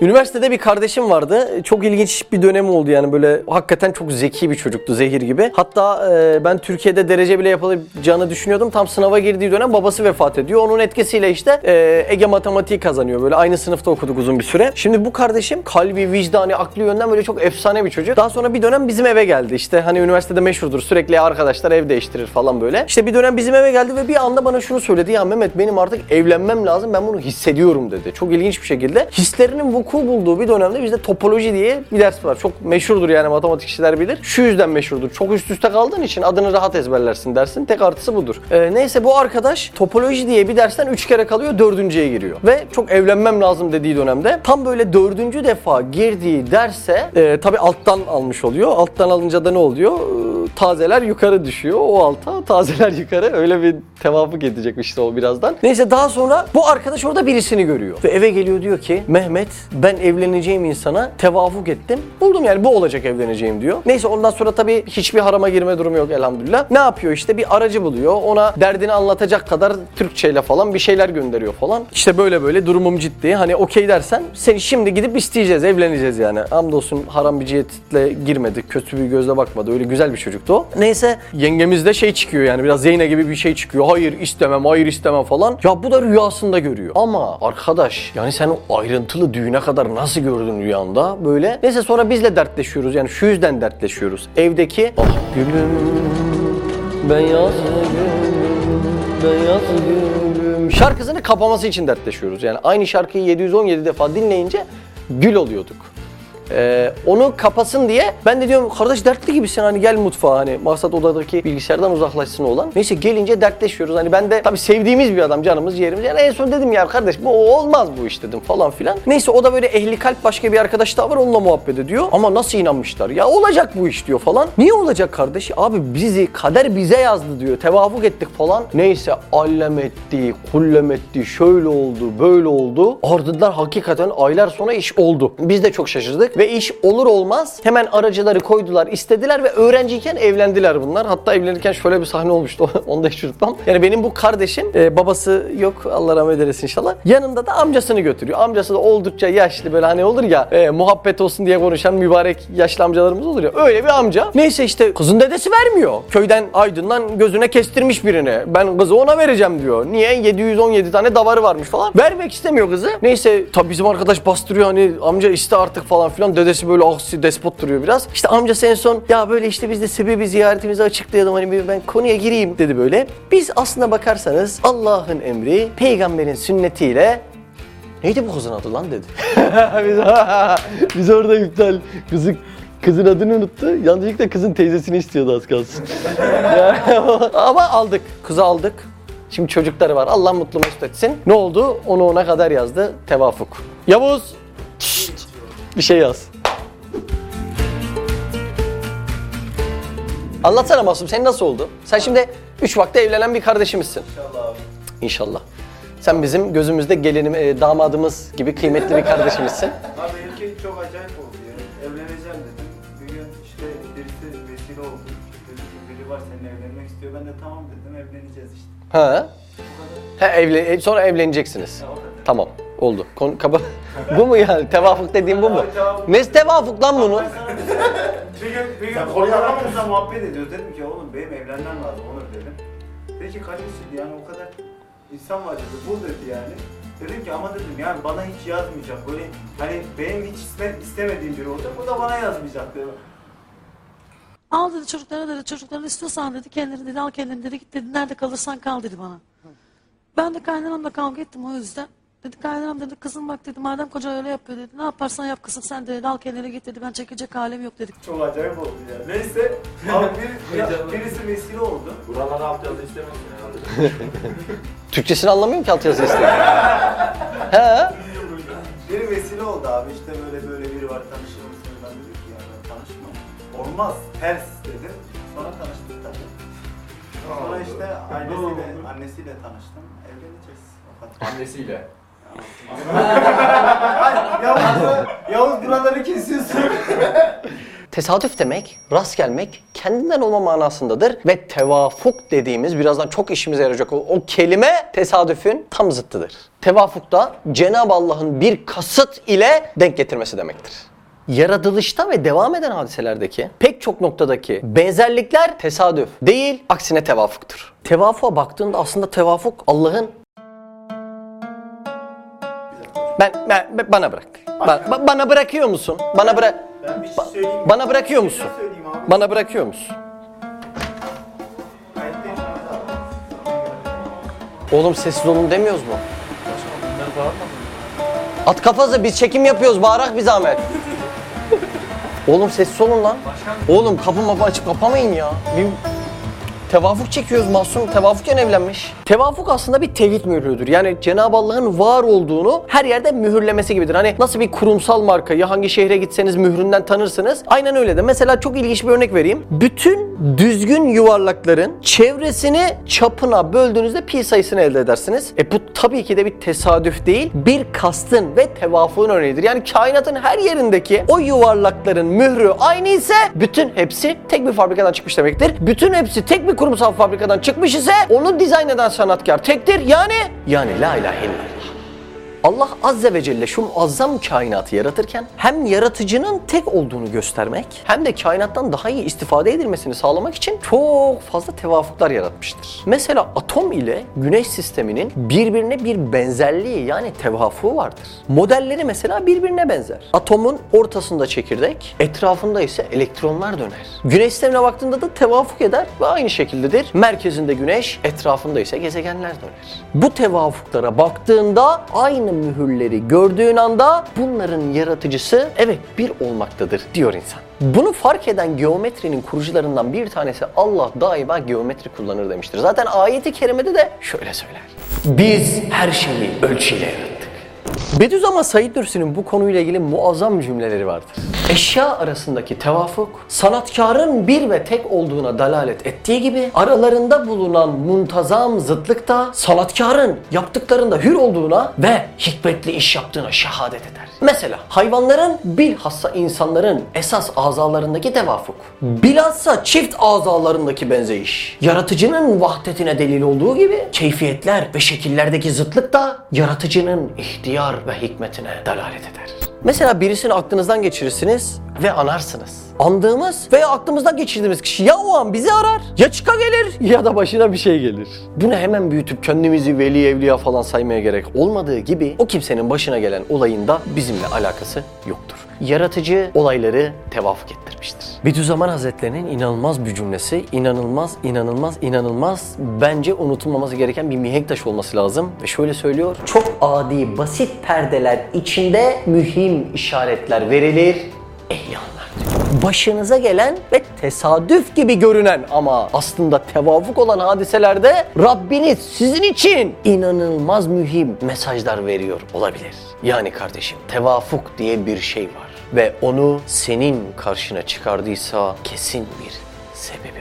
Üniversitede bir kardeşim vardı. Çok ilginç bir dönem oldu yani böyle hakikaten çok zeki bir çocuktu zehir gibi. Hatta e, ben Türkiye'de derece bile yapılacağını düşünüyordum. Tam sınava girdiği dönem babası vefat ediyor. Onun etkisiyle işte e, Ege matematiği kazanıyor. Böyle aynı sınıfta okuduk uzun bir süre. Şimdi bu kardeşim kalbi, vicdanı, aklı yönden böyle çok efsane bir çocuk. Daha sonra bir dönem bizim eve geldi. İşte hani üniversitede meşhurdur. Sürekli arkadaşlar ev değiştirir falan böyle. İşte bir dönem bizim eve geldi ve bir anda bana şunu söyledi. Ya Mehmet benim artık evlenmem lazım. Ben bunu hissediyorum dedi. Çok ilginç bir şekilde. Hislerinin vuku bulduğu bir dönemde bizde topoloji diye bir ders var. Çok meşhurdur yani matematikçiler bilir. Şu yüzden meşhurdur. Çok üst üste kaldığın için adını rahat ezberlersin dersin. Tek artısı budur. Ee, neyse bu arkadaş topoloji diye bir dersten 3 kere kalıyor. Dördüncüye giriyor. Ve çok evlenmem lazım dediği dönemde tam böyle dördüncü defa girdiği derse e, tabi alttan almış oluyor. Alttan alınca da ne oluyor? Tazeler yukarı düşüyor. O alta tazeler yukarı. Öyle bir tevafuk edecek işte o birazdan. Neyse daha sonra bu arkadaş orada birisini görüyor. Ve eve geliyor diyor ki Mehmet ben evleneceğim insana tevafuk ettim. Buldum yani bu olacak evleneceğim diyor. Neyse ondan sonra tabii hiçbir harama girme durumu yok elhamdülillah. Ne yapıyor işte bir aracı buluyor. Ona derdini anlatacak kadar Türkçeyle falan bir şeyler gönderiyor falan. İşte böyle böyle durumum ciddi. Hani okey dersen seni şimdi gidip isteyeceğiz, evleneceğiz yani. Hamdolsun haram bir cihetle girmedi. Kötü bir gözle bakmadı. Öyle güzel bir çocuktu. Neyse yengemizde şey çıkıyor yani biraz Zeyne gibi bir şey çıkıyor. Hayır istemem, hayır istemem falan. Ya bu da rüyasında görüyor. Ama arkadaş yani sen o ayrıntılı düğüne kadar nasıl gördün rüyanda böyle? Neyse sonra bizle dertleşiyoruz yani şu yüzden dertleşiyoruz. Evdeki ah gülüm beyaz gülüm beyaz gülüm şarkısını kapaması için dertleşiyoruz. Yani aynı şarkıyı 717 defa dinleyince gül oluyorduk. Ee, onu kapasın diye ben de diyorum kardeş dertli gibisin hani gel mutfağa hani maksat odadaki bilgisayardan uzaklaşsın olan. Neyse gelince dertleşiyoruz hani ben de tabii sevdiğimiz bir adam canımız yerimiz. Yani en son dedim ya kardeş bu olmaz bu iş dedim falan filan. Neyse o da böyle ehli kalp başka bir arkadaş daha var onunla muhabbet ediyor. Ama nasıl inanmışlar ya olacak bu iş diyor falan. Niye olacak kardeş? Abi bizi kader bize yazdı diyor. Tevafuk ettik falan. Neyse allem etti, kullem etti, şöyle oldu, böyle oldu. Ardından hakikaten aylar sonra iş oldu. Biz de çok şaşırdık ve iş olur olmaz hemen aracıları koydular, istediler ve öğrenciyken evlendiler bunlar. Hatta evlenirken şöyle bir sahne olmuştu. Onu da hiç unutmam. Yani benim bu kardeşim e, babası yok Allah rahmet eylesin inşallah. Yanında da amcasını götürüyor. Amcası da oldukça yaşlı böyle hani olur ya e, muhabbet olsun diye konuşan mübarek yaşlı amcalarımız olur ya. Öyle bir amca. Neyse işte kızın dedesi vermiyor. Köyden Aydın'dan gözüne kestirmiş birini. Ben kızı ona vereceğim diyor. Niye? 717 tane davarı varmış falan. Vermek istemiyor kızı. Neyse tabii bizim arkadaş bastırıyor hani amca iste artık falan filan. Dedesi böyle aksi despot duruyor biraz. İşte amcası en son ya böyle işte biz de sebebi ziyaretimizi açıklayalım hani bir ben konuya gireyim dedi böyle. Biz aslına bakarsanız Allah'ın emri peygamberin sünnetiyle Neydi bu kızın adı lan dedi. biz, biz orada iptal. Kızı, kızın adını unuttu. Yanlışlıkla kızın teyzesini istiyordu az kalsın. Ama aldık. Kızı aldık. Şimdi çocukları var. Allah mutlu mesut etsin. Ne oldu? Onu ona kadar yazdı. Tevafuk. Yavuz. Şşt, bir şey yaz. Anlatsana Masum senin nasıl oldu? Sen şimdi 3 vakte evlenen bir kardeşimizsin. İnşallah abi. İnşallah. Sen bizim gözümüzde gelinim, e, damadımız gibi kıymetli bir kardeşimizsin. Abi benimki çok acayip oldu ya. Evleneceğim dedim. Bir gün işte birisi vesile oldu. Dedi ki biri var seninle evlenmek istiyor. Ben de tamam dedim evleneceğiz işte. Ha? Ha evlen e, sonra evleneceksiniz. Ya o kadar. Tamam. Oldu. Konu, kaba... bu mu yani? Tevafuk dediğim bu mu? Tevafuk. Ne tevafuk lan bunu? bir gün, bir gün Sen kızla muhabbet ediyoruz. Dedim ki oğlum benim evlenmem lazım Onur dedim. Dedi ki kardeşim yani o kadar insan var dedi. Bul dedi yani. Dedim ki ama dedim yani bana hiç yazmayacak. Böyle hani benim hiç iste- istemediğim biri olacak. O da bana yazmayacak dedi. Al dedi çocuklara dedi çocuklarını istiyorsan dedi kendini dedi al kendini dedi git dedi nerede kalırsan kal dedi bana. Ben de kaynanamla kavga ettim o yüzden. Dedi kaynanam dedi kızım bak dedi madem koca öyle yapıyor dedi ne yaparsan yap kızım sen dedi al kendine git dedi ben çekecek halim yok dedi. Çok acayip oldu ya. Neyse abi bir, ya, birisi vesile oldu. Buralara alt yazı istemezsin herhalde. Türkçesini anlamıyorum ki altyazı istedim. He? Biri vesile oldu abi işte böyle böyle biri var tanışır mısın? Ben dedim ki ya ben tanışmam. Olmaz ters dedim. Sonra tanıştık tabii. Sonra işte annesiyle, annesiyle tanıştım. Evleneceğiz. Annesiyle. Yavuz, Yavuz buraları kesiyorsun. Tesadüf demek, rast gelmek kendinden olma manasındadır ve tevafuk dediğimiz birazdan çok işimize yarayacak o, o kelime tesadüfün tam zıttıdır. Tevafuk da Cenab-ı Allah'ın bir kasıt ile denk getirmesi demektir. Yaratılışta ve devam eden hadiselerdeki pek çok noktadaki benzerlikler tesadüf değil, aksine tevafuktur. Tevafuğa baktığında aslında tevafuk Allah'ın ben, ben, ben- bana bırak. Ba- ba- bana bırakıyor musun? Bana bırak. Ben bir şey Ba- söyleyeyim. bana bırakıyor musun? şey söyleyeyim abi. Bana bırakıyor musun? Kayıttayım Mehmet abi. Oğlum sessiz olun demiyoruz mu? At kafası biz çekim yapıyoruz bağırak bir zahmet. Oğlum sessiz olun lan. Oğlum kapı mapı açıp kapamayın ya. Bir tevafuk çekiyoruz Mahsum. Tevafukken evlenmiş. Tevafuk aslında bir tevhid mührüdür. Yani Cenab-ı Allah'ın var olduğunu her yerde mühürlemesi gibidir. Hani nasıl bir kurumsal markayı hangi şehre gitseniz mühründen tanırsınız. Aynen öyle de. Mesela çok ilginç bir örnek vereyim. Bütün düzgün yuvarlakların çevresini çapına böldüğünüzde pi sayısını elde edersiniz. E bu tabii ki de bir tesadüf değil, bir kastın ve tevafuğun örneğidir. Yani kainatın her yerindeki o yuvarlakların mührü aynı ise bütün hepsi tek bir fabrikadan çıkmış demektir. Bütün hepsi tek bir kurumsal fabrikadan çıkmış ise onu dizayn eden sanatkar tektir. Yani yani la ilahe illallah. Allah Azze ve Celle şu muazzam kainatı yaratırken hem yaratıcının tek olduğunu göstermek hem de kainattan daha iyi istifade edilmesini sağlamak için çok fazla tevafuklar yaratmıştır. Mesela atom ile güneş sisteminin birbirine bir benzerliği yani tevafuğu vardır. Modelleri mesela birbirine benzer. Atomun ortasında çekirdek, etrafında ise elektronlar döner. Güneş sistemine baktığında da tevafuk eder ve aynı şekildedir. Merkezinde güneş, etrafında ise gezegenler döner. Bu tevafuklara baktığında aynı mühürleri gördüğün anda bunların yaratıcısı evet bir olmaktadır diyor insan. Bunu fark eden geometrinin kurucularından bir tanesi Allah daima geometri kullanır demiştir. Zaten ayeti kerimede de şöyle söyler. Biz her şeyi ölçüyle yarattık. Bediüzzaman Said Nursi'nin bu konuyla ilgili muazzam cümleleri vardır. Eşya arasındaki tevafuk, sanatkarın bir ve tek olduğuna dalalet ettiği gibi aralarında bulunan muntazam zıtlık da sanatkarın yaptıklarında hür olduğuna ve hikmetli iş yaptığına şehadet eder. Mesela hayvanların bilhassa insanların esas azalarındaki tevafuk, bilhassa çift azalarındaki benzeyiş, yaratıcının vahdetine delil olduğu gibi keyfiyetler ve şekillerdeki zıtlık da yaratıcının ihtiyar ve hikmetine dalalet eder. Mesela birisini aklınızdan geçirirsiniz ve anarsınız. Andığımız veya aklımızdan geçirdiğimiz kişi ya o an bizi arar ya çıka gelir ya da başına bir şey gelir. Bunu hemen büyütüp kendimizi veli evliya falan saymaya gerek olmadığı gibi o kimsenin başına gelen olayın da bizimle alakası yoktur. Yaratıcı olayları tevafuk ettirmiştir. Bediüzzaman Hazretlerinin inanılmaz bir cümlesi, inanılmaz, inanılmaz, inanılmaz bence unutulmaması gereken bir mihenk taşı olması lazım. Ve şöyle söylüyor, çok adi, basit perdeler içinde mühim işaretler verilir, ehli. Başınıza gelen ve tesadüf gibi görünen ama aslında tevafuk olan hadiselerde Rabbiniz sizin için inanılmaz mühim mesajlar veriyor olabilir. Yani kardeşim tevafuk diye bir şey var ve onu senin karşına çıkardıysa kesin bir sebebi.